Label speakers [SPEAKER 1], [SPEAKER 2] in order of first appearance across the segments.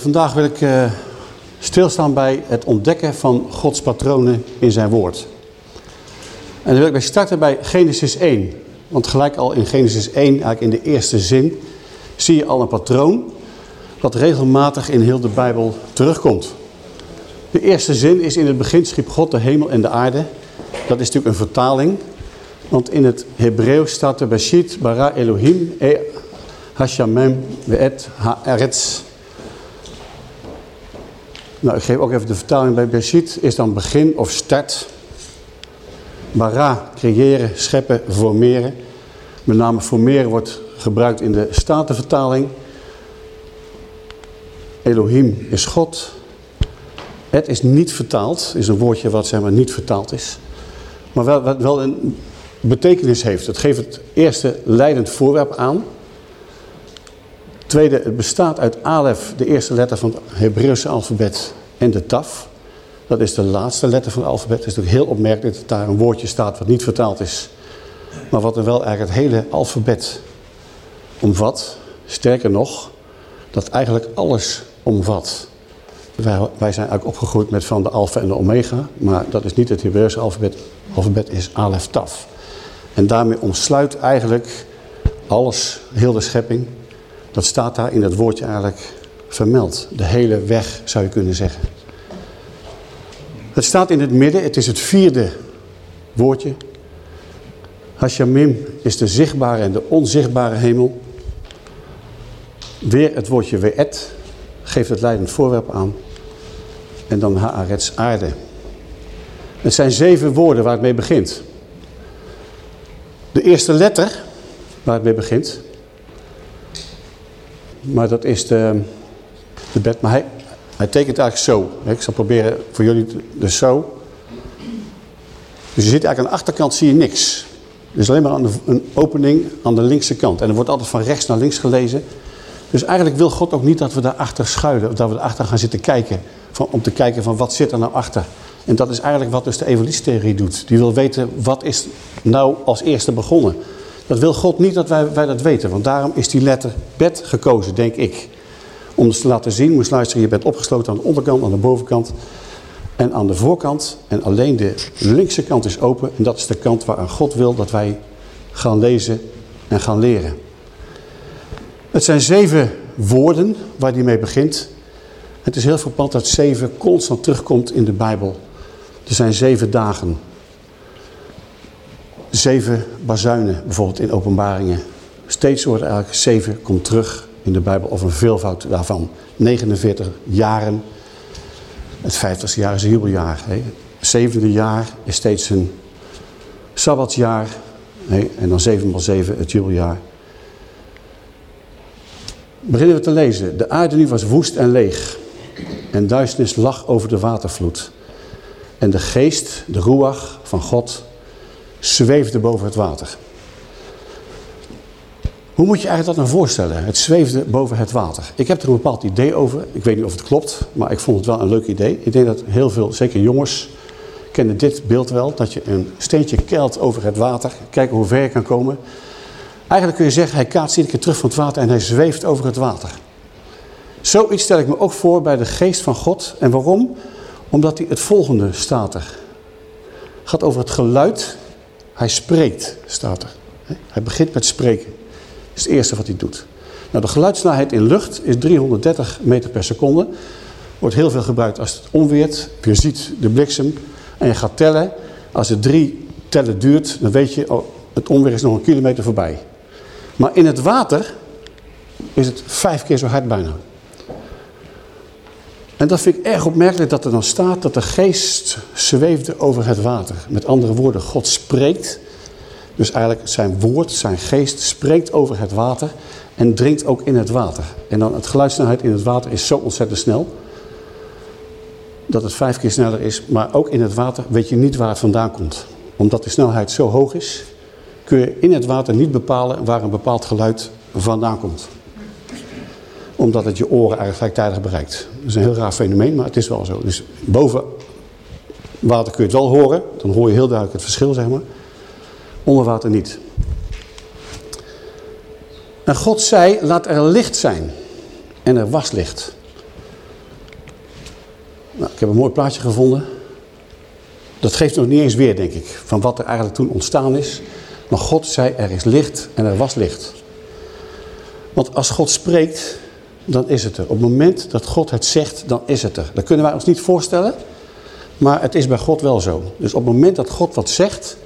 [SPEAKER 1] Vandaag wil ik eh, stilstaan bij het ontdekken van Gods patronen in zijn woord. En dan wil ik bij starten bij Genesis 1. Want gelijk al in Genesis 1, eigenlijk in de eerste zin, zie je al een patroon wat regelmatig in heel de Bijbel terugkomt. De eerste zin is in het begin schiep God de hemel en de aarde. Dat is natuurlijk een vertaling. Want in het Hebreeuws staat er Beshit bara Elohim e hashamem ve'et haaretz. Nou, ik geef ook even de vertaling bij Beshit. Is dan begin of start. Bara, creëren, scheppen, formeren. Met name formeren wordt gebruikt in de Statenvertaling. Elohim is God. Het is niet vertaald. is een woordje wat zeg maar niet vertaald is. Maar wel, wel een betekenis heeft. Het geeft het eerste leidend voorwerp aan. Tweede, het bestaat uit Alef, de eerste letter van het Hebreeuwse alfabet, en de Taf. Dat is de laatste letter van het alfabet. Het is natuurlijk heel opmerkelijk dat daar een woordje staat wat niet vertaald is. Maar wat er wel eigenlijk het hele alfabet omvat. Sterker nog, dat eigenlijk alles omvat. Wij, wij zijn eigenlijk opgegroeid met van de alfa en de omega. Maar dat is niet het Hebreeuwse alfabet. Het alfabet is Alef Taf. En daarmee omsluit eigenlijk alles, heel de schepping. Dat staat daar in dat woordje eigenlijk vermeld. De hele weg zou je kunnen zeggen. Het staat in het midden, het is het vierde woordje. Hashamim is de zichtbare en de onzichtbare hemel. Weer het woordje we'et, geeft het leidend voorwerp aan. En dan haaretz aarde. Het zijn zeven woorden waar het mee begint. De eerste letter waar het mee begint. Maar dat is de, de bed. Maar hij, hij tekent eigenlijk zo. Ik zal proberen voor jullie dus zo. Dus je ziet eigenlijk aan de achterkant zie je niks. Er is alleen maar een opening aan de linkse kant. En er wordt altijd van rechts naar links gelezen. Dus eigenlijk wil God ook niet dat we daarachter schuilen. Of dat we daarachter gaan zitten kijken. Van, om te kijken van wat zit er nou achter. En dat is eigenlijk wat dus de evolutietheorie doet. Die wil weten wat is nou als eerste begonnen. Dat wil God niet dat wij, wij dat weten. Want daarom is die letter bed gekozen, denk ik. Om dus te laten zien, moest luisteren, je bent opgesloten aan de onderkant, aan de bovenkant en aan de voorkant. En alleen de linkse kant is open. En dat is de kant waar God wil dat wij gaan lezen en gaan leren. Het zijn zeven woorden waar die mee begint. Het is heel verpand dat zeven constant terugkomt in de Bijbel. Er zijn zeven dagen. Zeven bazuinen bijvoorbeeld in openbaringen. Steeds wordt eigenlijk zeven komt terug in de Bijbel of een veelvoud daarvan. 49 jaren. Het vijftigste jaar is een jubeljaar. Hè. Het zevende jaar is steeds een sabbatsjaar. Hè. En dan 7 x 7 het jubeljaar. Beginnen we te lezen. De aarde nu was woest en leeg. En duisternis lag over de watervloed. En de geest, de ruach van God, zweefde boven het water. Hoe moet je eigenlijk dat nou voorstellen? Het zweefde boven het water. Ik heb er een bepaald idee over. Ik weet niet of het klopt, maar ik vond het wel een leuk idee. Ik denk dat heel veel, zeker jongens, kennen dit beeld wel. Dat je een steentje keilt over het water. Kijken hoe ver je kan komen. Eigenlijk kun je zeggen, hij kaatst iedere keer terug van het water en hij zweeft over het water. Zoiets stel ik me ook voor bij de geest van God. En waarom? Omdat hij het volgende staat er. Gaat over het geluid. Hij spreekt, staat er. Hij begint met spreken. Is het eerste wat hij doet. Nou, de geluidssnelheid in lucht is 330 meter per seconde. Wordt heel veel gebruikt als het onweert. Je ziet de bliksem en je gaat tellen. Als het drie tellen duurt, dan weet je, oh, het onweer is nog een kilometer voorbij. Maar in het water is het vijf keer zo hard bijna. En dat vind ik erg opmerkelijk dat er dan staat dat de geest zweefde over het water. Met andere woorden, God spreekt. Dus eigenlijk zijn woord, zijn geest spreekt over het water en dringt ook in het water. En dan het geluidssnelheid in het water is zo ontzettend snel. Dat het vijf keer sneller is, maar ook in het water weet je niet waar het vandaan komt. omdat de snelheid zo hoog is, kun je in het water niet bepalen waar een bepaald geluid vandaan komt. Omdat het je oren eigenlijk gelijktijdig bereikt. Dat is een heel raar fenomeen, maar het is wel zo. Dus boven water kun je het wel horen, dan hoor je heel duidelijk het verschil, zeg maar. Onder water niet. En God zei, laat er licht zijn. En er was licht. Nou, ik heb een mooi plaatje gevonden. Dat geeft nog niet eens weer, denk ik, van wat er eigenlijk toen ontstaan is. Maar God zei, er is licht en er was licht. Want als God spreekt, dan is het er. Op het moment dat God het zegt, dan is het er. Dat kunnen wij ons niet voorstellen, maar het is bij God wel zo. Dus op het moment dat God wat zegt,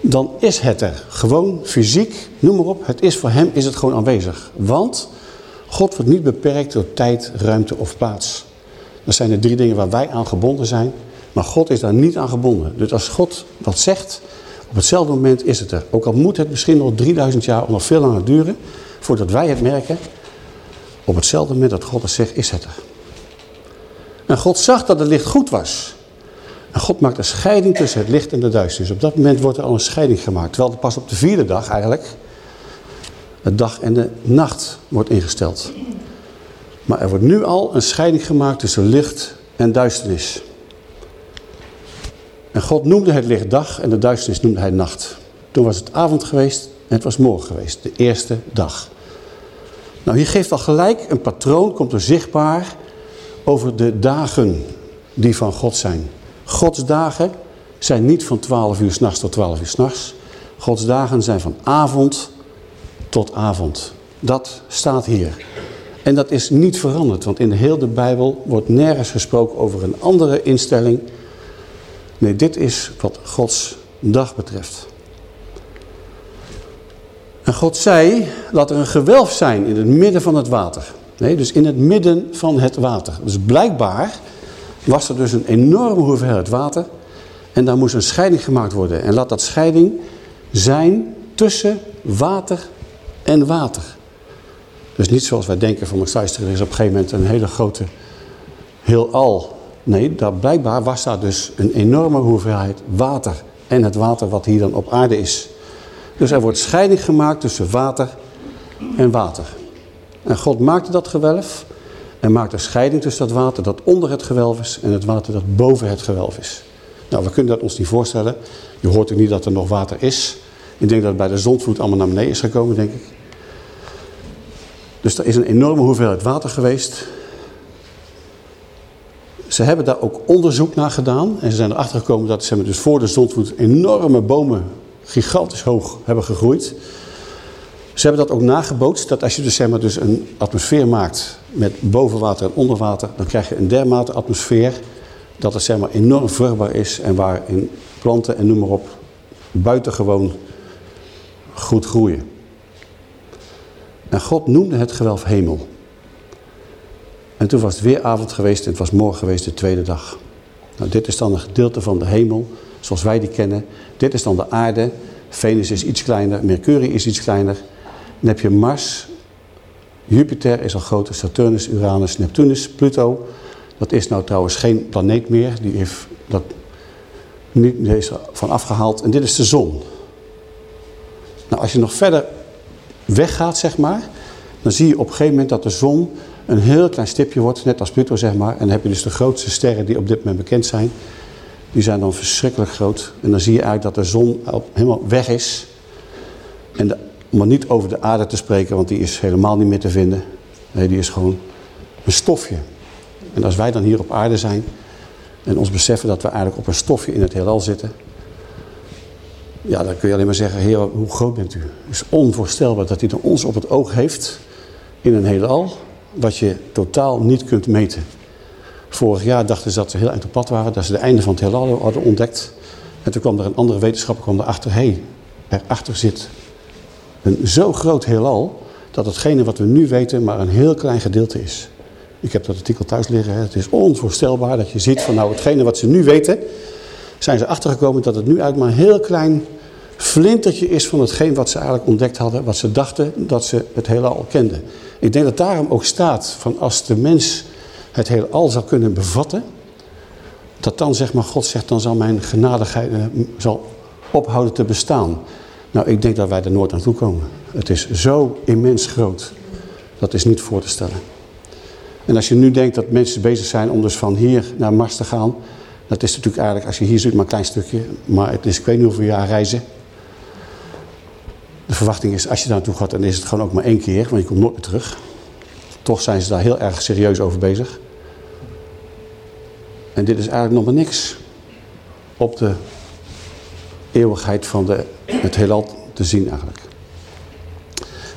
[SPEAKER 1] dan is het er. Gewoon fysiek, noem maar op. Het is voor hem is het gewoon aanwezig. Want God wordt niet beperkt door tijd, ruimte of plaats. Dat zijn de drie dingen waar wij aan gebonden zijn. Maar God is daar niet aan gebonden. Dus als God wat zegt, op hetzelfde moment is het er. Ook al moet het misschien nog 3000 jaar of nog veel langer duren, voordat wij het merken. Op hetzelfde moment dat God het zegt, is het er. En God zag dat het licht goed was. En God maakt een scheiding tussen het licht en de duisternis. Op dat moment wordt er al een scheiding gemaakt. Terwijl pas op de vierde dag eigenlijk, het dag en de nacht wordt ingesteld. Maar er wordt nu al een scheiding gemaakt tussen licht en duisternis. En God noemde het licht dag en de duisternis noemde hij nacht. Toen was het avond geweest en het was morgen geweest, de eerste dag. Nou, hier geeft al gelijk een patroon, komt er zichtbaar over de dagen die van God zijn. Gods dagen zijn niet van 12 uur s'nachts tot 12 uur s'nachts. Gods dagen zijn van avond tot avond. Dat staat hier. En dat is niet veranderd, want in de hele Bijbel wordt nergens gesproken over een andere instelling. Nee, dit is wat Gods dag betreft. En God zei, laat er een gewelf zijn in het midden van het water. Nee, dus in het midden van het water. Dus blijkbaar was er dus een enorme hoeveelheid water. En daar moest een scheiding gemaakt worden. En laat dat scheiding zijn tussen water en water. Dus niet zoals wij denken van er is op een gegeven moment een hele grote heelal. Nee, daar blijkbaar was daar dus een enorme hoeveelheid water. En het water wat hier dan op aarde is. Dus er wordt scheiding gemaakt tussen water en water. En God maakte dat gewelf en maakte scheiding tussen dat water dat onder het gewelf is en het water dat boven het gewelf is. Nou, we kunnen dat ons niet voorstellen. Je hoort ook niet dat er nog water is. Ik denk dat het bij de zondvloed allemaal naar beneden is gekomen, denk ik. Dus er is een enorme hoeveelheid water geweest. Ze hebben daar ook onderzoek naar gedaan. En ze zijn erachter gekomen dat ze dus voor de zondvloed enorme bomen, gigantisch hoog, hebben gegroeid. Ze hebben dat ook nagebootst, dat als je dus, zeg maar, dus een atmosfeer maakt met bovenwater en onderwater, dan krijg je een dermate atmosfeer dat het zeg maar, enorm vruchtbaar is en waarin planten en noem maar op buitengewoon goed groeien. En God noemde het gewelf hemel. En toen was het weer avond geweest en het was morgen geweest de tweede dag. Nou, dit is dan een gedeelte van de hemel, zoals wij die kennen. Dit is dan de aarde. Venus is iets kleiner, Mercurie is iets kleiner. Dan heb je Mars, Jupiter is al groter, Saturnus, Uranus, Neptunus, Pluto. Dat is nou trouwens geen planeet meer, die, heeft dat, die is van afgehaald. En dit is de zon. Nou, als je nog verder weggaat, zeg maar, dan zie je op een gegeven moment dat de zon een heel klein stipje wordt, net als Pluto, zeg maar. En dan heb je dus de grootste sterren die op dit moment bekend zijn. Die zijn dan verschrikkelijk groot. En dan zie je eigenlijk dat de zon helemaal weg is. En de, maar niet over de aarde te spreken, want die is helemaal niet meer te vinden. Nee, die is gewoon een stofje. En als wij dan hier op aarde zijn en ons beseffen dat we eigenlijk op een stofje in het heelal zitten, ja, dan kun je alleen maar zeggen, heer, hoe groot bent u? Het is onvoorstelbaar dat hij ons op het oog heeft in een heelal, wat je totaal niet kunt meten. Vorig jaar dachten ze dat ze heel eind op pad waren, dat ze de einde van het heelal hadden ontdekt. En toen kwam er een andere wetenschapper kwam erachter, hé, hey, erachter zit een zo groot heelal, dat hetgene wat we nu weten maar een heel klein gedeelte is. Ik heb dat artikel thuis liggen. Hè. Het is onvoorstelbaar dat je ziet van nou hetgene wat ze nu weten, zijn ze achtergekomen dat het nu eigenlijk maar een heel klein flintertje is van hetgeen wat ze eigenlijk ontdekt hadden, wat ze dachten dat ze het heelal kenden. Ik denk dat daarom ook staat van als de mens het heelal zou kunnen bevatten, dat dan zeg maar God zegt, dan zal mijn genadigheid, eh, zal ophouden te bestaan. Nou, ik denk dat wij er nooit aan toe komen. Het is zo immens groot. Dat is niet voor te stellen. En als je nu denkt dat mensen bezig zijn om dus van hier naar Mars te gaan. Dat is natuurlijk eigenlijk, als je hier zit, maar een klein stukje. Maar het is, ik weet niet hoeveel jaar reizen. De verwachting is, als je daar naartoe gaat, dan is het gewoon ook maar één keer. Want je komt nooit meer terug. Toch zijn ze daar heel erg serieus over bezig. En dit is eigenlijk nog maar niks. Op de eeuwigheid van de, het heelal te zien eigenlijk.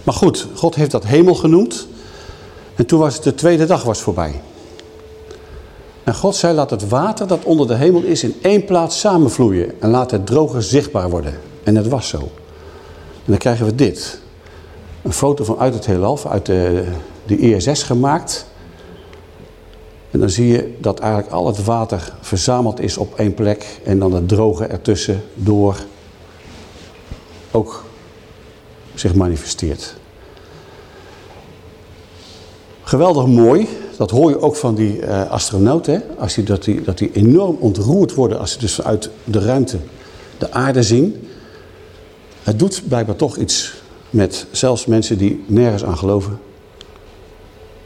[SPEAKER 1] Maar goed, God heeft dat hemel genoemd. En toen was het de tweede dag was voorbij. En God zei, laat het water dat onder de hemel is in één plaats samenvloeien. En laat het droge zichtbaar worden. En het was zo. En dan krijgen we dit. Een foto van uit het heelal, uit de, de ISS gemaakt. En dan zie je dat eigenlijk al het water verzameld is op één plek. En dan het droge ertussen door ook zich manifesteert. Geweldig mooi. Dat hoor je ook van die uh, astronauten. Als die, dat, die, dat die enorm ontroerd worden als ze dus vanuit de ruimte de aarde zien. Het doet blijkbaar toch iets met zelfs mensen die nergens aan geloven.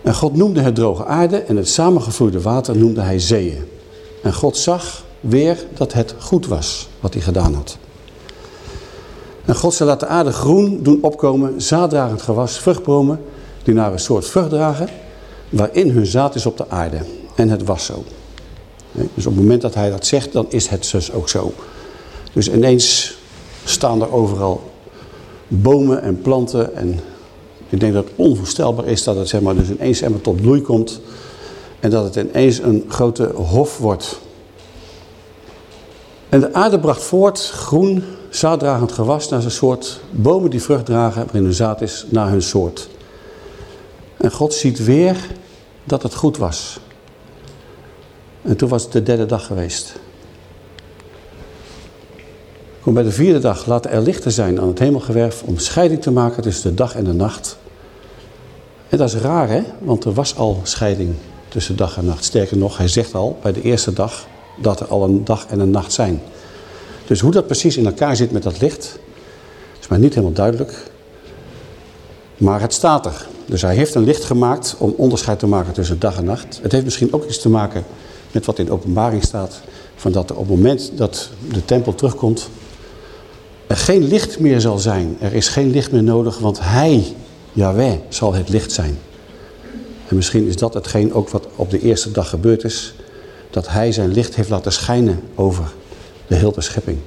[SPEAKER 1] En God noemde het droge aarde en het samengevloeide water noemde hij zeeën. En God zag weer dat het goed was wat hij gedaan had. En God zal laat de aarde groen doen opkomen, zaaddragend gewas, vruchtbomen die naar een soort vrucht dragen, waarin hun zaad is op de aarde. En het was zo. Dus op het moment dat hij dat zegt, dan is het dus ook zo. Dus ineens staan er overal bomen en planten. En ik denk dat het onvoorstelbaar is dat het zeg maar, dus ineens maar tot bloei komt. En dat het ineens een grote hof wordt. En de aarde bracht voort groen, zaaddragend gewas naar zijn soort. Bomen die vrucht dragen, waarin hun zaad is, naar hun soort. En God ziet weer dat het goed was. En toen was het de derde dag geweest. Kom bij de vierde dag, laat er lichten zijn aan het hemelgewerf om scheiding te maken tussen de dag en de nacht. En dat is raar hè, want er was al scheiding tussen dag en nacht. Sterker nog, hij zegt al bij de eerste dag dat er al een dag en een nacht zijn. Dus hoe dat precies in elkaar zit met dat licht, is mij niet helemaal duidelijk. Maar het staat er. Dus hij heeft een licht gemaakt om onderscheid te maken tussen dag en nacht. Het heeft misschien ook iets te maken met wat in de openbaring staat. Van dat op het moment dat de tempel terugkomt, er geen licht meer zal zijn. Er is geen licht meer nodig, want hij, Yahweh, zal het licht zijn. En misschien is dat hetgeen ook wat op de eerste dag gebeurd is. Dat hij zijn licht heeft laten schijnen over de hele schepping.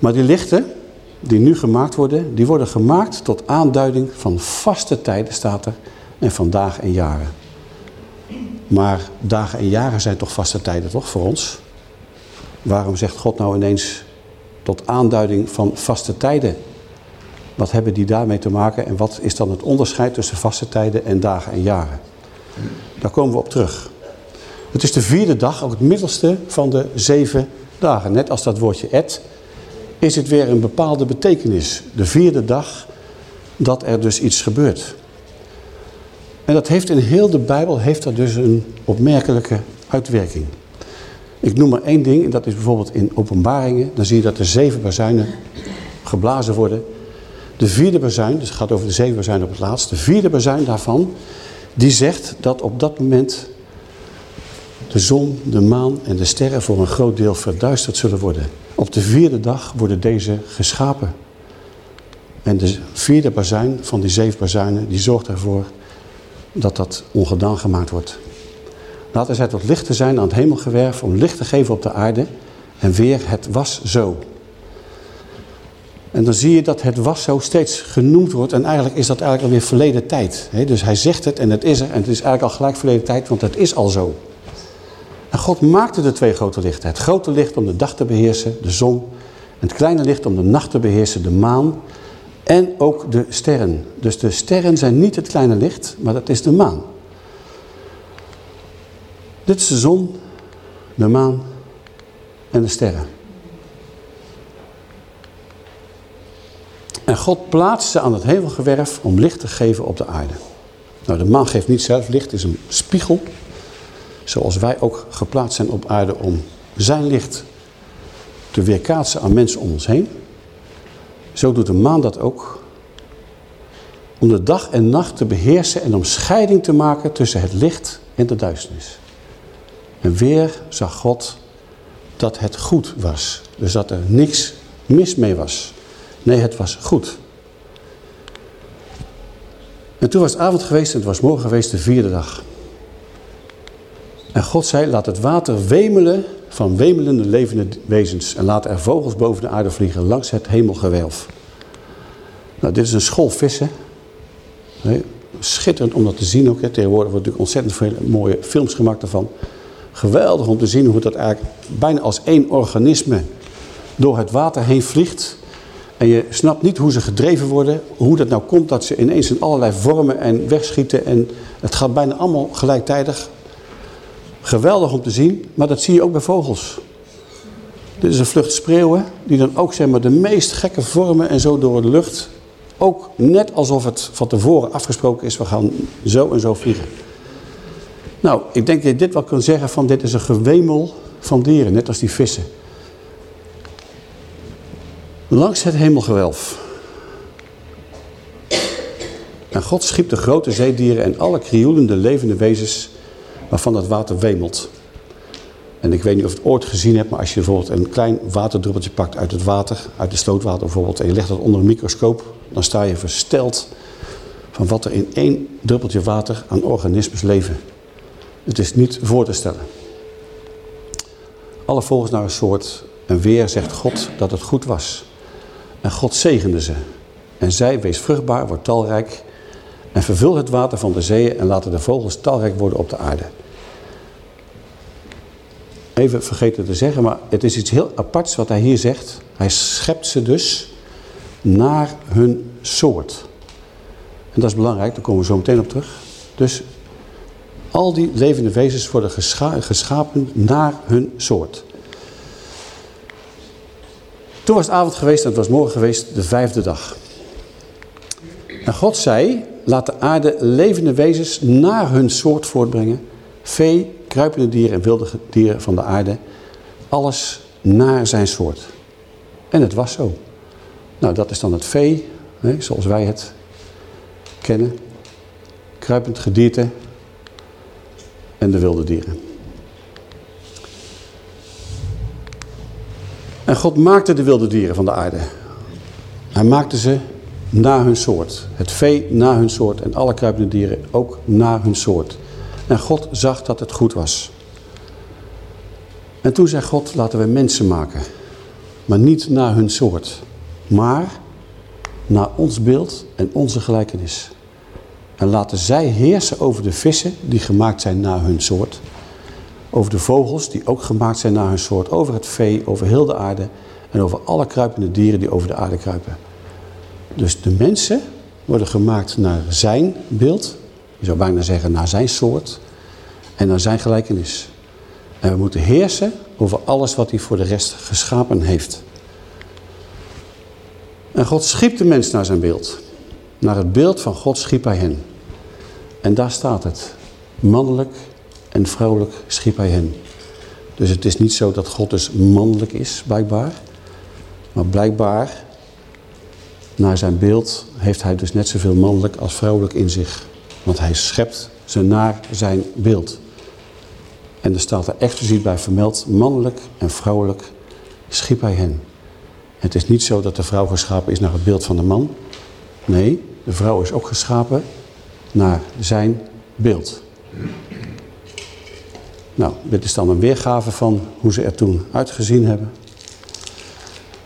[SPEAKER 1] Maar die lichten, die nu gemaakt worden, die worden gemaakt tot aanduiding van vaste tijden, staat er, en van dagen en jaren. Maar dagen en jaren zijn toch vaste tijden, toch, voor ons? Waarom zegt God nou ineens tot aanduiding van vaste tijden? Wat hebben die daarmee te maken en wat is dan het onderscheid tussen vaste tijden en dagen en jaren? Daar komen we op terug. Het is de vierde dag, ook het middelste van de zeven dagen. Net als dat woordje et, is het weer een bepaalde betekenis. De vierde dag dat er dus iets gebeurt. En dat heeft in heel de Bijbel heeft dat dus een opmerkelijke uitwerking. Ik noem maar één ding, en dat is bijvoorbeeld in openbaringen. Dan zie je dat er zeven bazuinen geblazen worden. De vierde bazuin, dus het gaat over de zeven bazuinen op het laatst. De vierde bazuin daarvan, die zegt dat op dat moment de zon, de maan en de sterren voor een groot deel verduisterd zullen worden. Op de vierde dag worden deze geschapen. En de vierde bazuin van die zeven bazuinen, die zorgt ervoor dat dat ongedaan gemaakt wordt. Laten zij tot licht te zijn aan het hemelgewerf om licht te geven op de aarde. En weer, het was zo. En dan zie je dat het was zo steeds genoemd wordt. En eigenlijk is dat eigenlijk alweer verleden tijd. Dus hij zegt het en het is er. En het is eigenlijk al gelijk verleden tijd, want het is al zo. En God maakte de twee grote lichten. Het grote licht om de dag te beheersen, de zon. En het kleine licht om de nacht te beheersen, de maan. En ook de sterren. Dus de sterren zijn niet het kleine licht, maar dat is de maan. Dit is de zon, de maan en de sterren. En God plaatst ze aan het hemelgewerf om licht te geven op de aarde. Nou, de maan geeft niet zelf licht, het is een spiegel Zoals wij ook geplaatst zijn op aarde om zijn licht te weerkaatsen aan mensen om ons heen. Zo doet de maan dat ook. Om de dag en nacht te beheersen en om scheiding te maken tussen het licht en de duisternis. En weer zag God dat het goed was. Dus dat er niks mis mee was. Nee, het was goed. En toen was het avond geweest en het was morgen geweest de vierde dag. En God zei, laat het water wemelen van wemelende levende wezens. En laat er vogels boven de aarde vliegen langs het hemelgewelf. Nou, dit is een school vissen. Schitterend om dat te zien ook. Hè. Tegenwoordig worden natuurlijk ontzettend veel mooie films gemaakt ervan. Geweldig om te zien hoe dat eigenlijk bijna als één organisme door het water heen vliegt. En je snapt niet hoe ze gedreven worden. Hoe dat nou komt dat ze ineens in allerlei vormen en wegschieten. En het gaat bijna allemaal gelijktijdig. Geweldig om te zien, maar dat zie je ook bij vogels. Dit is een vlucht spreeuwen die dan ook zeg maar, de meest gekke vormen en zo door de lucht. Ook net alsof het van tevoren afgesproken is, we gaan zo en zo vliegen. Nou, ik denk dat je dit wel kunt zeggen van dit is een gewemel van dieren, net als die vissen. Langs het hemelgewelf. En God schiep de grote zeedieren en alle krioelende levende wezens waarvan het water wemelt. En ik weet niet of je het ooit gezien hebt, maar als je bijvoorbeeld een klein waterdruppeltje pakt uit het water, uit de stootwater bijvoorbeeld, en je legt dat onder een microscoop, dan sta je versteld van wat er in één druppeltje water aan organismes leven. Het is niet voor te stellen. Alle vogels naar een soort en weer zegt God dat het goed was. En God zegende ze. En zij, wees vruchtbaar, wordt talrijk en vervul het water van de zeeën en laten de vogels talrijk worden op de aarde. Even vergeten te zeggen, maar het is iets heel aparts wat hij hier zegt. Hij schept ze dus naar hun soort. En dat is belangrijk, daar komen we zo meteen op terug. Dus al die levende wezens worden geschapen naar hun soort. Toen was het avond geweest en het was morgen geweest, de vijfde dag. En God zei, laat de aarde levende wezens naar hun soort voortbrengen. Vee, kruipende dieren en wilde dieren van de aarde. Alles naar zijn soort. En het was zo. Nou, dat is dan het vee, hè, zoals wij het kennen. Kruipend gedierte en de wilde dieren. En God maakte de wilde dieren van de aarde. Hij maakte ze naar hun soort. Het vee naar hun soort en alle kruipende dieren ook naar hun soort. En God zag dat het goed was. En toen zei God, laten we mensen maken. Maar niet naar hun soort. Maar naar ons beeld en onze gelijkenis. En laten zij heersen over de vissen die gemaakt zijn naar hun soort. Over de vogels die ook gemaakt zijn naar hun soort. Over het vee, over heel de aarde. En over alle kruipende dieren die over de aarde kruipen. Dus de mensen worden gemaakt naar zijn beeld. Je zou bijna zeggen naar zijn soort. En naar zijn gelijkenis. En we moeten heersen over alles wat hij voor de rest geschapen heeft. En God schiep de mens naar zijn beeld. Naar het beeld van God schiep hij hen. En daar staat het. Mannelijk en vrouwelijk schiep hij hen. Dus het is niet zo dat God dus mannelijk is, blijkbaar. Maar blijkbaar naar zijn beeld heeft hij dus net zoveel mannelijk als vrouwelijk in zich. Want hij schept ze naar zijn beeld. En er staat er expliciet bij vermeld, mannelijk en vrouwelijk schiep hij hen. Het is niet zo dat de vrouw geschapen is naar het beeld van de man. Nee, de vrouw is ook geschapen naar zijn beeld. Nou, dit is dan een weergave van hoe ze er toen uitgezien hebben.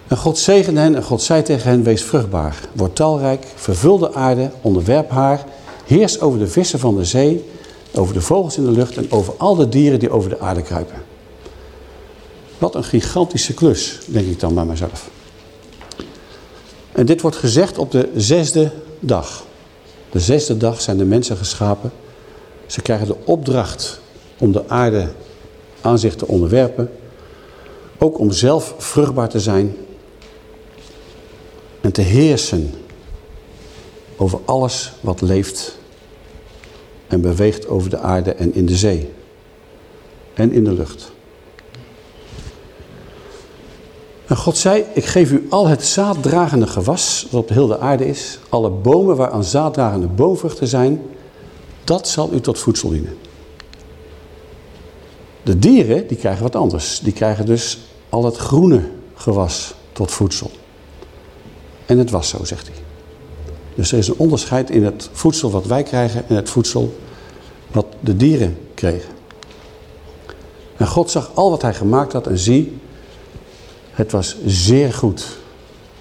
[SPEAKER 1] En God zegende hen en God zei tegen hen, wees vruchtbaar, word talrijk, vervul de aarde, onderwerp haar, heers over de vissen van de zee, over de vogels in de lucht en over al de dieren die over de aarde kruipen. Wat een gigantische klus, denk ik dan bij mezelf. En dit wordt gezegd op de zesde dag. De zesde dag zijn de mensen geschapen. Ze krijgen de opdracht om de aarde aan zich te onderwerpen. Ook om zelf vruchtbaar te zijn en te heersen over alles wat leeft en beweegt over de aarde en in de zee en in de lucht. En God zei, ik geef u al het zaaddragende gewas dat op de hele aarde is. Alle bomen waaraan zaaddragende boomvruchten zijn, dat zal u tot voedsel dienen. De dieren, die krijgen wat anders. Die krijgen dus al het groene gewas tot voedsel. En het was zo, zegt hij. Dus er is een onderscheid in het voedsel wat wij krijgen en het voedsel wat de dieren kregen. En God zag al wat hij gemaakt had en zie, het was zeer goed.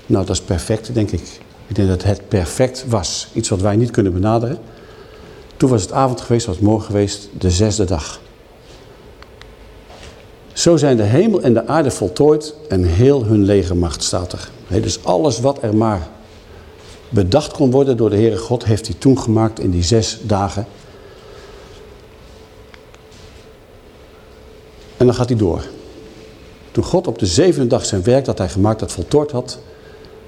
[SPEAKER 1] Nou, dat is perfect, denk ik. Ik denk dat het perfect was. Iets wat wij niet kunnen benaderen. Toen was het avond geweest, was het morgen geweest, de zesde dag. Zo zijn de hemel en de aarde voltooid en heel hun legermacht staat er. dus alles wat er maar bedacht kon worden door de Heere God, heeft hij toen gemaakt in die zes dagen. En dan gaat hij door. Toen God op de zevende dag zijn werk dat hij gemaakt had voltooid had,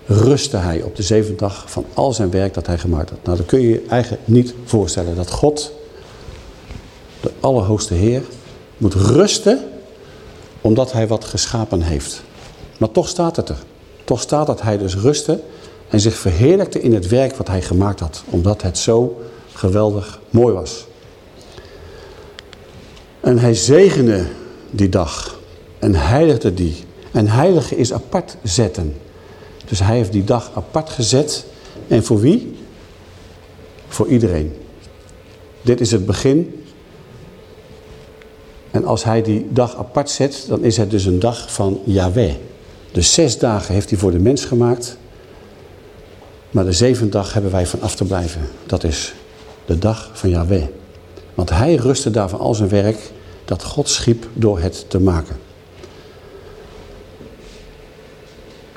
[SPEAKER 1] rustte hij op de zevende dag van al zijn werk dat hij gemaakt had. Nou, dat kun je je eigenlijk niet voorstellen. Dat God, de Allerhoogste Heer, moet rusten omdat hij wat geschapen heeft. Maar toch staat het er. Toch staat dat hij dus rustte en zich verheerlijkte in het werk wat hij gemaakt had. Omdat het zo geweldig mooi was. En hij zegende die dag en heiligde die. En heilige is apart zetten. Dus hij heeft die dag apart gezet. En voor wie? Voor iedereen. Dit is het begin. En als hij die dag apart zet, dan is het dus een dag van Yahweh. De zes dagen heeft hij voor de mens gemaakt. Maar de zevende dag hebben wij van af te blijven. Dat is de dag van Yahweh. Want hij rustte daar van al zijn werk dat God schiep door het te maken.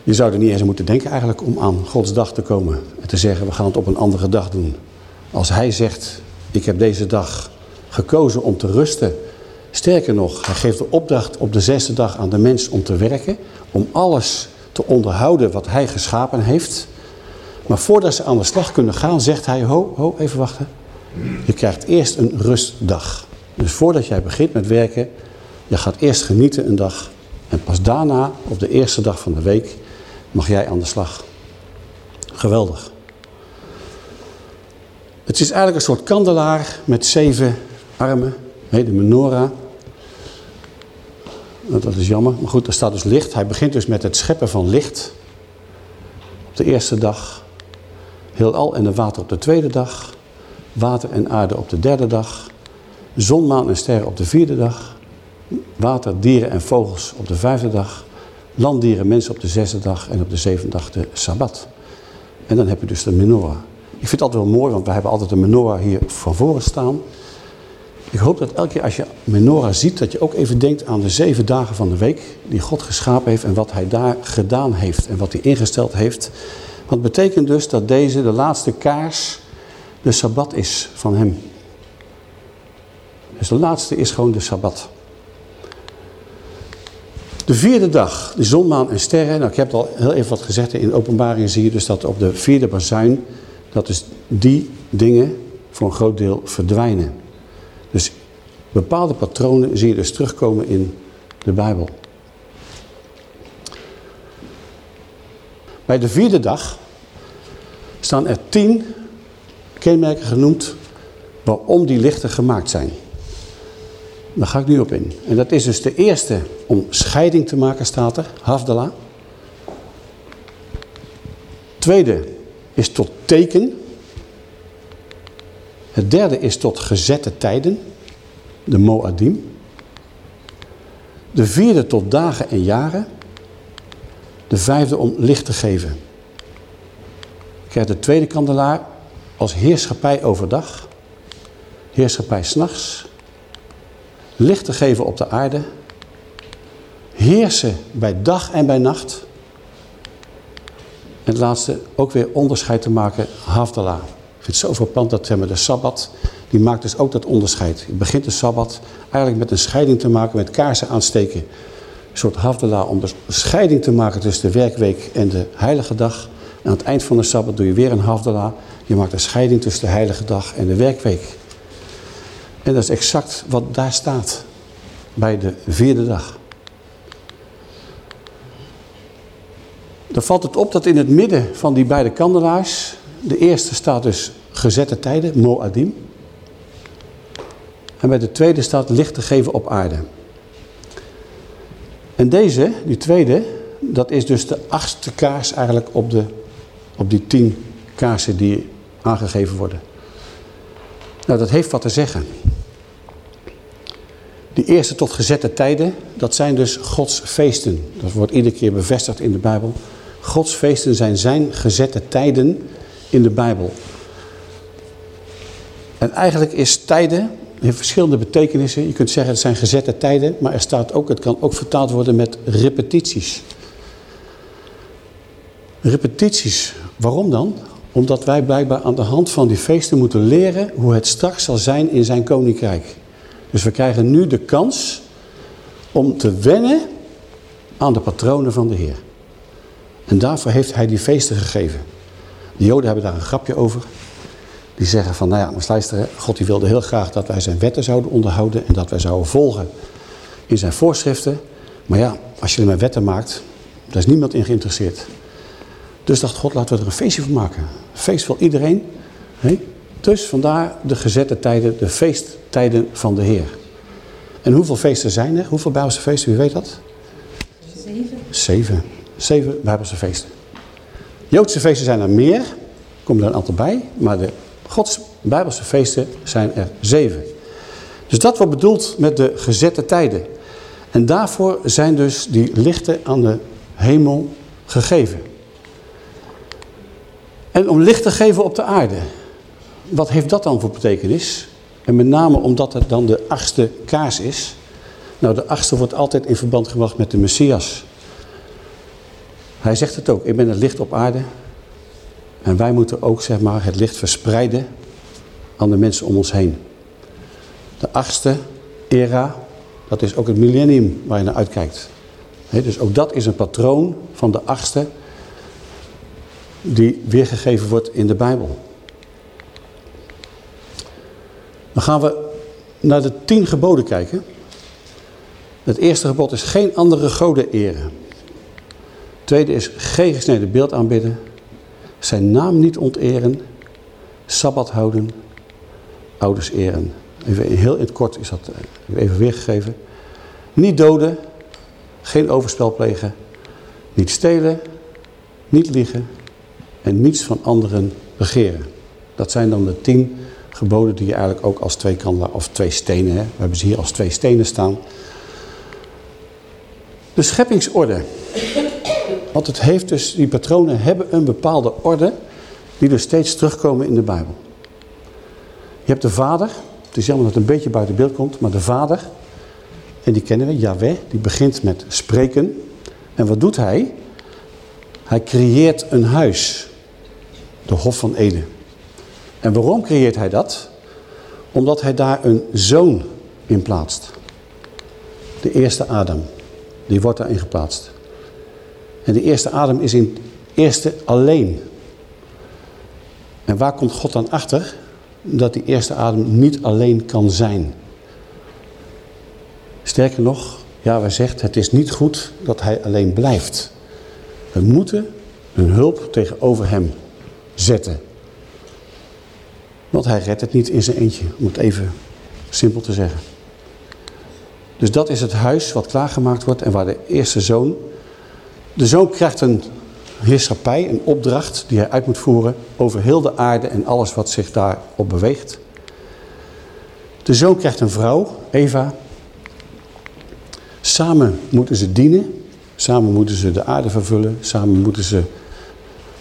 [SPEAKER 1] Je zou er niet eens moeten denken eigenlijk om aan Gods dag te komen. En te zeggen, we gaan het op een andere dag doen. Als hij zegt, ik heb deze dag gekozen om te rusten. Sterker nog, hij geeft de opdracht op de zesde dag aan de mens om te werken. Om alles te onderhouden wat hij geschapen heeft. Maar voordat ze aan de slag kunnen gaan, zegt hij, ho, ho, even wachten. Je krijgt eerst een rustdag. Dus voordat jij begint met werken, je gaat eerst genieten een dag. En pas daarna, op de eerste dag van de week, mag jij aan de slag. Geweldig. Het is eigenlijk een soort kandelaar met zeven armen. de menorah. Nou, dat is jammer. Maar goed, er staat dus licht. Hij begint dus met het scheppen van licht. Op de eerste dag. Heel al en de water op de tweede dag. Water en aarde op de derde dag. Zon, maan en sterren op de vierde dag. Water, dieren en vogels op de vijfde dag landdieren, mensen op de zesde dag en op de zevende dag de Sabbat. En dan heb je dus de menorah. Ik vind het altijd wel mooi, want we hebben altijd de menorah hier van voren staan. Ik hoop dat elke keer als je menorah ziet, dat je ook even denkt aan de zeven dagen van de week die God geschapen heeft en wat hij daar gedaan heeft en wat hij ingesteld heeft. Wat betekent dus dat deze, de laatste kaars, de Sabbat is van hem. Dus de laatste is gewoon de Sabbat. De vierde dag, de zon, maan en sterren. Nou, ik heb al heel even wat gezegd. In openbaring zie je dus dat op de vierde bazuin, dat dus die dingen voor een groot deel verdwijnen. Dus bepaalde patronen zie je dus terugkomen in de Bijbel. Bij de vierde dag staan er tien kenmerken genoemd waarom die lichten gemaakt zijn. Daar ga ik nu op in. En dat is dus de eerste om scheiding te maken, staat er. Hafdala. Tweede is tot teken. Het derde is tot gezette tijden. De Moadim. De vierde tot dagen en jaren. De vijfde om licht te geven. Krijgt de tweede kandelaar als heerschappij overdag. Heerschappij s'nachts licht te geven op de aarde, heersen bij dag en bij nacht. En het laatste, ook weer onderscheid te maken, Havdala. Ik vind het zo verpand dat de Sabbat, die maakt dus ook dat onderscheid. Je begint de Sabbat eigenlijk met een scheiding te maken, met kaarsen aansteken. Een soort Havdala om de scheiding te maken tussen de werkweek en de heilige dag. En aan het eind van de Sabbat doe je weer een Havdala. Je maakt een scheiding tussen de heilige dag en de werkweek. En dat is exact wat daar staat bij de vierde dag. Dan valt het op dat in het midden van die beide kandelaars, de eerste staat dus gezette tijden, Moadim. En bij de tweede staat licht te geven op aarde. En deze, die tweede, dat is dus de achtste kaars eigenlijk op, de, op die tien kaarsen die aangegeven worden. Nou, dat heeft wat te zeggen. Die eerste tot gezette tijden, dat zijn dus Gods feesten. Dat wordt iedere keer bevestigd in de Bijbel. Gods feesten zijn zijn gezette tijden in de Bijbel. En eigenlijk is tijden, heeft verschillende betekenissen. Je kunt zeggen het zijn gezette tijden, maar er staat ook, het kan ook vertaald worden met repetities. Repetities, waarom dan? Omdat wij blijkbaar aan de hand van die feesten moeten leren hoe het straks zal zijn in zijn koninkrijk. Dus we krijgen nu de kans om te wennen aan de patronen van de Heer. En daarvoor heeft hij die feesten gegeven. De Joden hebben daar een grapje over. Die zeggen van, nou ja, maar luisteren, God die wilde heel graag dat wij zijn wetten zouden onderhouden en dat wij zouden volgen in zijn voorschriften. Maar ja, als je er maar wetten maakt, daar is niemand in geïnteresseerd. Dus dacht God, laten we er een feestje van maken. Feest voor iedereen. Dus vandaar de gezette tijden, de feesttijden van de Heer. En hoeveel feesten zijn er? Hoeveel Bijbelse feesten, wie weet dat?
[SPEAKER 2] Zeven.
[SPEAKER 1] Zeven. Zeven Bijbelse feesten. Joodse feesten zijn er meer, komen er een aantal bij, maar de Gods Bijbelse feesten zijn er zeven. Dus dat wordt bedoeld met de gezette tijden. En daarvoor zijn dus die lichten aan de hemel gegeven. En om licht te geven op de aarde. Wat heeft dat dan voor betekenis? En met name omdat het dan de achtste kaars is. Nou, de achtste wordt altijd in verband gebracht met de Messias. Hij zegt het ook, ik ben het licht op aarde. En wij moeten ook zeg maar, het licht verspreiden aan de mensen om ons heen. De achtste era, dat is ook het millennium waar je naar uitkijkt. dus ook dat is een patroon van de achtste die weergegeven wordt in de Bijbel. Dan gaan we naar de tien geboden kijken. Het eerste gebod is geen andere goden eren. Het tweede is geen gesneden beeld aanbidden. Zijn naam niet onteren. Sabbat houden. Ouders eren. Even heel in het kort is dat eh, even weergegeven. Niet doden. Geen overspel plegen. Niet stelen. Niet liegen. En niets van anderen begeren. Dat zijn dan de tien geboden die je eigenlijk ook als twee kan, of twee stenen, hè? we hebben ze hier als twee stenen staan. De scheppingsorde. Want het heeft dus, die patronen hebben een bepaalde orde die dus steeds terugkomen in de Bijbel. Je hebt de vader, het is jammer dat het een beetje buiten beeld komt, maar de vader, en die kennen we, Yahweh, die begint met spreken. En wat doet hij? Hij creëert een huis, de Hof van Eden. En waarom creëert hij dat? Omdat hij daar een zoon in plaatst. De eerste Adam. Die wordt daarin geplaatst. En de eerste Adam is in eerste alleen. En waar komt God dan achter? Dat die eerste Adam niet alleen kan zijn. Sterker nog, ja, wij zegt het is niet goed dat hij alleen blijft. We moeten een hulp tegenover hem zetten. Want hij redt het niet in zijn eentje, om het even simpel te zeggen. Dus dat is het huis wat klaargemaakt wordt en waar de eerste zoon... De zoon krijgt een heerschappij, een opdracht die hij uit moet voeren over heel de aarde en alles wat zich daarop beweegt. De zoon krijgt een vrouw, Eva. Samen moeten ze dienen, samen moeten ze de aarde vervullen, samen moeten ze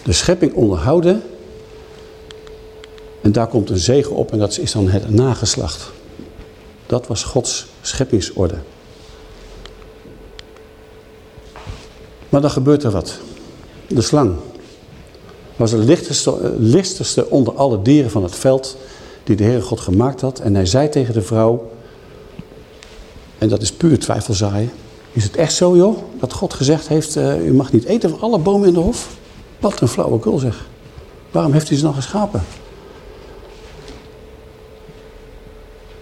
[SPEAKER 1] de schepping onderhouden en daar komt een zegen op en dat is dan het nageslacht. Dat was Gods scheppingsorde. Maar dan gebeurt er wat. De slang was de lichtigste, listigste onder alle dieren van het veld die de Heere God gemaakt had. En hij zei tegen de vrouw, en dat is puur twijfelzaaien. Is het echt zo joh, dat God gezegd heeft, uh, u mag niet eten van alle bomen in de hof? Wat een flauwekul zeg. Waarom heeft hij ze dan geschapen?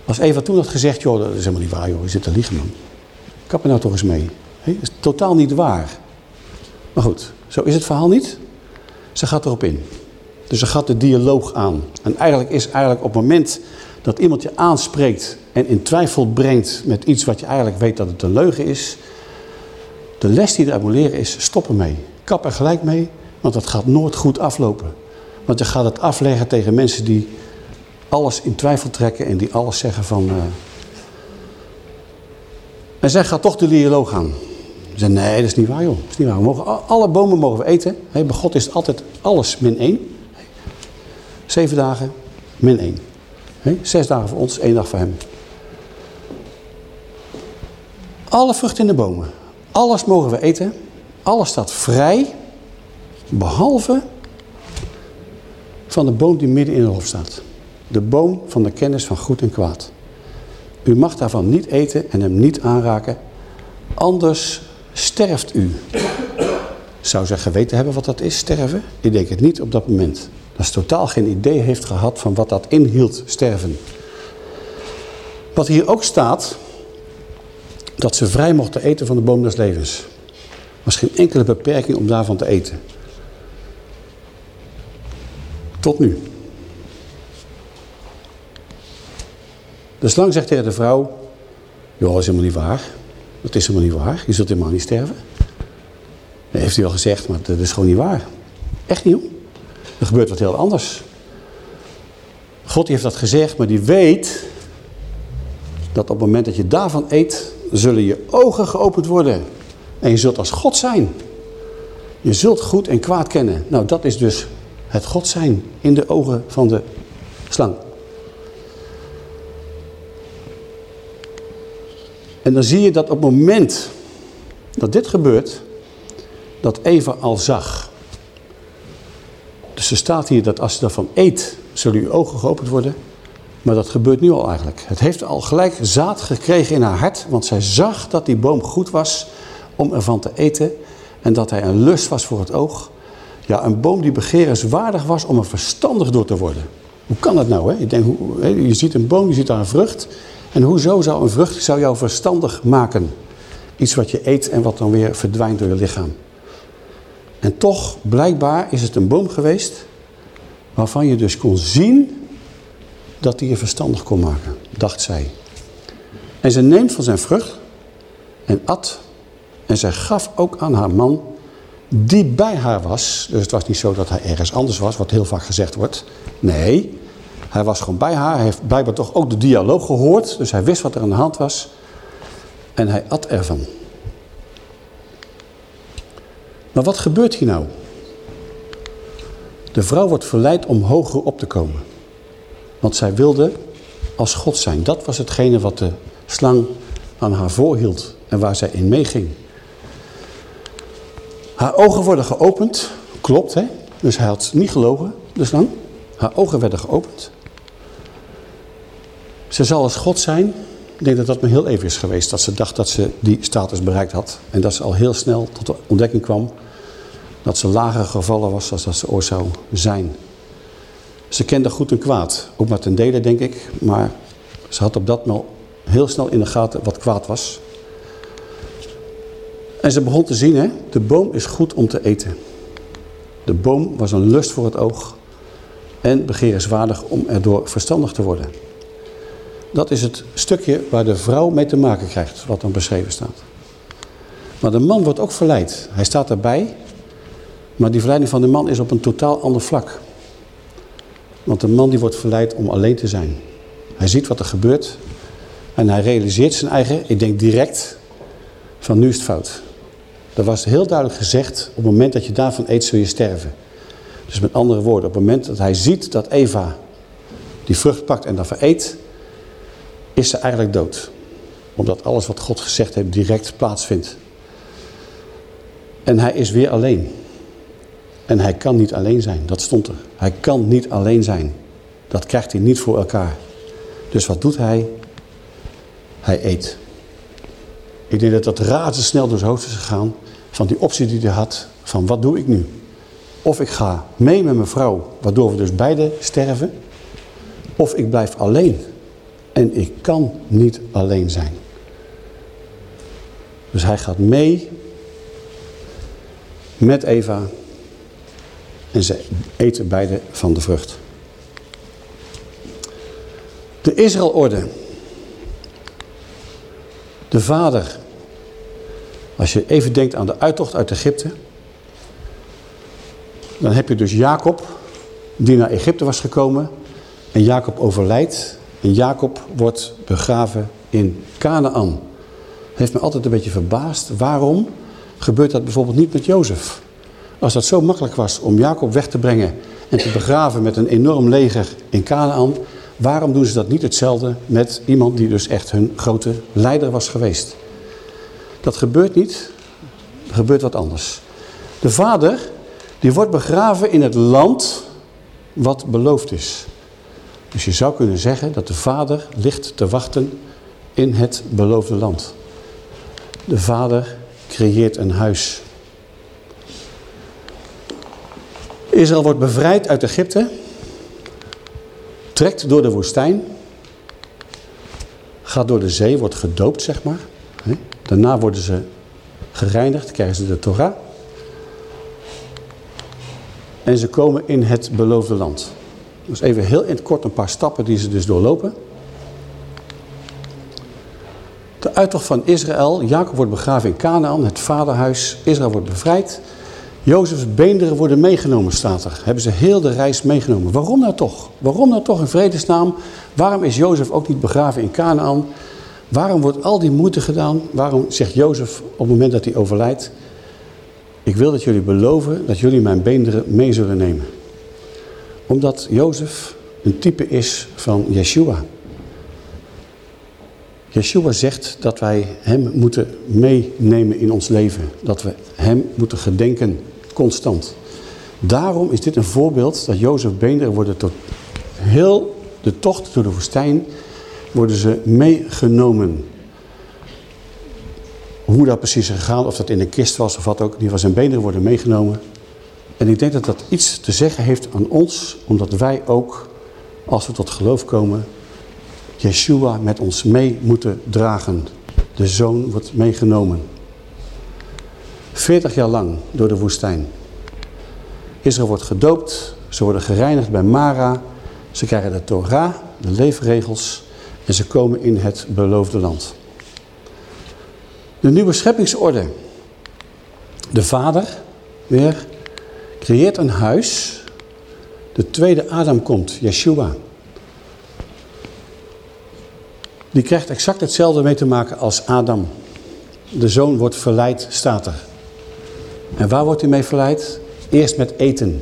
[SPEAKER 1] Als Eva toen had gezegd, joh, dat is helemaal niet waar, joh, je zit te liegen, man. Kap er nou toch eens mee. dat is totaal niet waar. Maar goed, Zo is het verhaal niet. Ze gaat erop in. Dus ze gaat de dialoog aan. En eigenlijk is eigenlijk op het moment dat iemand je aanspreekt en in twijfel brengt met iets wat je eigenlijk weet dat het een leugen is. De les die je eruit moet leren is stop ermee. Kap er gelijk mee, want dat gaat nooit goed aflopen. Want je gaat het afleggen tegen mensen die alles in twijfel trekken en die alles zeggen van... Uh... En zij gaat toch de dialoog aan. Ze zei, nee, dat is niet waar joh. Dat is niet waar. We mogen, alle bomen mogen we eten. bij God is het altijd alles min één. Zeven dagen, min één. Zes dagen voor ons, één dag voor hem. Alle vruchten in de bomen. Alles mogen we eten. Alles staat vrij. Behalve van de boom die midden in de hof staat. De boom van de kennis van goed en kwaad. U mag daarvan niet eten en hem niet aanraken. Anders sterft u. Zou zij geweten hebben wat dat is, sterven? Ik denk het niet op dat moment. Dat ze totaal geen idee heeft gehad van wat dat inhield, sterven. Wat hier ook staat, dat ze vrij mochten eten van de boom des levens. Er was geen enkele beperking om daarvan te eten. Tot nu. De slang zegt tegen de vrouw, joh, dat is helemaal niet waar. Dat is helemaal niet waar. Je zult helemaal niet sterven. Dat heeft hij al gezegd, maar dat is gewoon niet waar. Echt niet, hoor. Er gebeurt wat heel anders. God heeft dat gezegd, maar die weet dat op het moment dat je daarvan eet, zullen je ogen geopend worden. En je zult als God zijn. Je zult goed en kwaad kennen. Nou, dat is dus het God zijn in de ogen van de slang. En dan zie je dat op het moment dat dit gebeurt, dat Eva al zag. Dus er staat hier dat als je daarvan eet, zullen je ogen geopend worden. Maar dat gebeurt nu al eigenlijk. Het heeft al gelijk zaad gekregen in haar hart, want zij zag dat die boom goed was om ervan te eten. En dat hij een lust was voor het oog. Ja, een boom die begerenswaardig was om er verstandig door te worden. Hoe kan dat nou? Hè? Je ziet een boom, je ziet daar een vrucht. En hoezo zou een vrucht zou jou verstandig maken? Iets wat je eet en wat dan weer verdwijnt door je lichaam. En toch, blijkbaar is het een boom geweest waarvan je dus kon zien dat hij je verstandig kon maken, dacht zij. En ze neemt van zijn vrucht en at en zij gaf ook aan haar man die bij haar was. Dus het was niet zo dat hij ergens anders was, wat heel vaak gezegd wordt. Nee, hij was gewoon bij haar. Hij heeft blijkbaar toch ook de dialoog gehoord. Dus hij wist wat er aan de hand was. En hij at ervan. Maar wat gebeurt hier nou? De vrouw wordt verleid om hoger op te komen. Want zij wilde als God zijn. Dat was hetgene wat de slang aan haar voorhield en waar zij in meeging. Haar ogen worden geopend. Klopt, hè? Dus hij had niet gelogen, de slang. Haar ogen werden geopend. Ze zal als God zijn. Ik denk dat dat maar heel even is geweest. Dat ze dacht dat ze die status bereikt had. En dat ze al heel snel tot de ontdekking kwam. Dat ze lager gevallen was dan dat ze ooit zou zijn. Ze kende goed en kwaad. Ook maar ten dele denk ik. Maar ze had op dat moment heel snel in de gaten wat kwaad was. En ze begon te zien, hè, de boom is goed om te eten. De boom was een lust voor het oog en begerenswaardig om erdoor verstandig te worden. Dat is het stukje waar de vrouw mee te maken krijgt, wat dan beschreven staat. Maar de man wordt ook verleid. Hij staat erbij, maar die verleiding van de man is op een totaal ander vlak. Want de man die wordt verleid om alleen te zijn. Hij ziet wat er gebeurt en hij realiseert zijn eigen, ik denk direct, van nu is het fout. Er was heel duidelijk gezegd, op het moment dat je daarvan eet zul je sterven. Dus met andere woorden, op het moment dat hij ziet dat Eva die vrucht pakt en daarvan eet, is ze eigenlijk dood. Omdat alles wat God gezegd heeft direct plaatsvindt. En hij is weer alleen. En hij kan niet alleen zijn, dat stond er. Hij kan niet alleen zijn. Dat krijgt hij niet voor elkaar. Dus wat doet hij? Hij eet. Ik denk dat dat razendsnel door zijn hoofd is gegaan van die optie die hij had, van wat doe ik nu? Of ik ga mee met mijn vrouw, waardoor we dus beide sterven. Of ik blijf alleen. En ik kan niet alleen zijn. Dus hij gaat mee. met Eva en ze eten beide van de vrucht. De Israëlorde. De vader. Als je even denkt aan de uittocht uit Egypte. Dan heb je dus Jacob, die naar Egypte was gekomen. En Jacob overlijdt. En Jacob wordt begraven in Canaan. Heeft me altijd een beetje verbaasd. Waarom gebeurt dat bijvoorbeeld niet met Jozef? Als dat zo makkelijk was om Jacob weg te brengen en te begraven met een enorm leger in Canaan, waarom doen ze dat niet hetzelfde met iemand die dus echt hun grote leider was geweest? Dat gebeurt niet, er gebeurt wat anders. De vader, die wordt begraven in het land wat beloofd is. Dus je zou kunnen zeggen dat de vader ligt te wachten in het beloofde land. De vader creëert een huis. Israël wordt bevrijd uit Egypte. Trekt door de woestijn. Gaat door de zee, wordt gedoopt zeg maar. Daarna worden ze gereinigd, krijgen ze de Torah. En ze komen in het beloofde land. Dus even heel in het kort een paar stappen die ze dus doorlopen. De uittocht van Israël. Jacob wordt begraven in Canaan, het vaderhuis. Israël wordt bevrijd. Jozefs beenderen worden meegenomen, staat er. Hebben ze heel de reis meegenomen. Waarom nou toch? Waarom nou toch in vredesnaam? Waarom is Jozef ook niet begraven in Canaan? Waarom wordt al die moeite gedaan? Waarom zegt Jozef op het moment dat hij overlijdt... Ik wil dat jullie beloven dat jullie mijn beenderen mee zullen nemen. Omdat Jozef een type is van Yeshua. Yeshua zegt dat wij hem moeten meenemen in ons leven. Dat we hem moeten gedenken, constant. Daarom is dit een voorbeeld dat Jozef beenderen worden tot heel de tocht door de woestijn worden ze meegenomen. Hoe dat precies is gegaan, of dat in een kist was of wat ook, die van zijn benen worden meegenomen. En ik denk dat dat iets te zeggen heeft aan ons, omdat wij ook, als we tot geloof komen, Yeshua met ons mee moeten dragen. De zoon wordt meegenomen. 40 jaar lang door de woestijn. Israël wordt gedoopt, ze worden gereinigd bij Mara, ze krijgen de Torah, de leefregels en ze komen in het beloofde land. De nieuwe scheppingsorde. De vader, weer, creëert een huis. De tweede Adam komt, Yeshua. Die krijgt exact hetzelfde mee te maken als Adam. De zoon wordt verleid, staat er. En waar wordt hij mee verleid? Eerst met eten.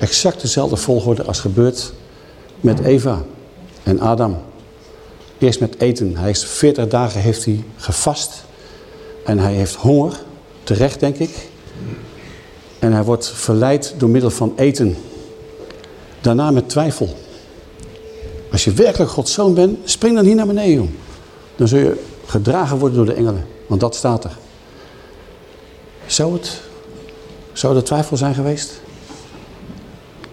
[SPEAKER 1] Exact dezelfde volgorde als gebeurt met Eva en Adam. Eerst met eten. Hij is 40 dagen heeft hij gevast. En hij heeft honger. Terecht denk ik. En hij wordt verleid door middel van eten. Daarna met twijfel. Als je werkelijk Gods zoon bent, spring dan hier naar beneden. Dan zul je gedragen worden door de engelen. Want dat staat er. Zou het, zou er twijfel zijn geweest?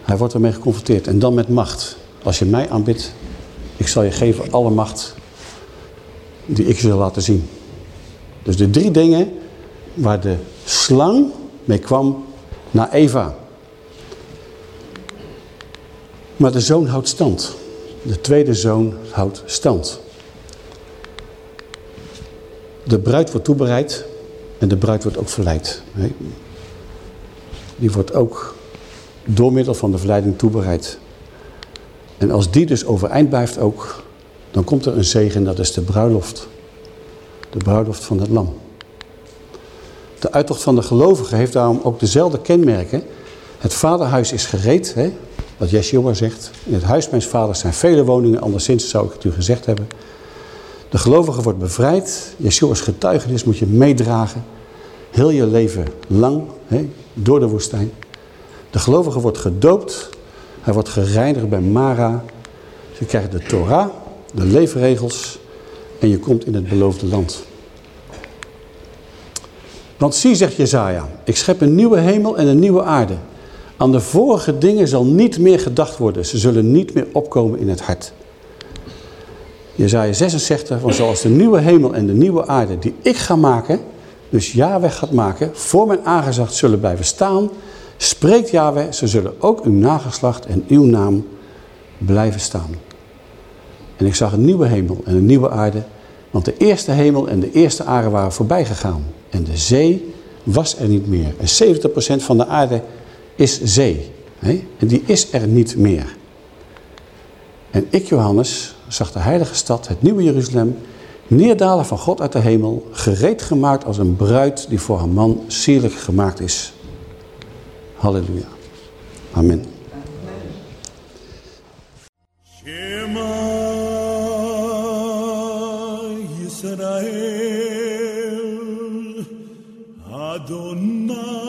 [SPEAKER 1] Hij wordt ermee geconfronteerd. En dan met macht. Als je mij aanbidt, ik zal je geven alle macht die ik je zal laten zien. Dus de drie dingen waar de slang mee kwam naar Eva. Maar de zoon houdt stand. De tweede zoon houdt stand. De bruid wordt toebereid en de bruid wordt ook verleid. Die wordt ook door middel van de verleiding toebereid. En als die dus overeind blijft ook, dan komt er een zegen, dat is de bruiloft. De bruiloft van het lam. De uittocht van de gelovigen heeft daarom ook dezelfde kenmerken. Het vaderhuis is gereed, hè, wat Yeshua zegt. In het huis mijn vaders zijn vele woningen, anderszins zou ik het u gezegd hebben. De gelovige wordt bevrijd. Yeshua's getuigenis moet je meedragen. Heel je leven lang, hè, door de woestijn. De gelovige wordt gedoopt. Hij wordt gereinigd bij Mara. Je krijgt de Torah, de leefregels. En je komt in het beloofde land. Want zie, zegt Jezaja, ik schep een nieuwe hemel en een nieuwe aarde. Aan de vorige dingen zal niet meer gedacht worden. Ze zullen niet meer opkomen in het hart. Jezaja 66, want zoals de nieuwe hemel en de nieuwe aarde die ik ga maken, dus Yahweh gaat maken, voor mijn aangezicht zullen blijven staan, spreekt Yahweh, ze zullen ook uw nageslacht en uw naam blijven staan. En ik zag een nieuwe hemel en een nieuwe aarde, want de eerste hemel en de eerste aarde waren voorbij gegaan. En de zee was er niet meer. En 70% van de aarde is zee. Hè? En die is er niet meer. En ik, Johannes, zag de heilige stad, het nieuwe Jeruzalem, neerdalen van God uit de hemel, gereed gemaakt als een bruid die voor haar man sierlijk gemaakt is. Halleluja. Amen.
[SPEAKER 3] Israel, Adonai.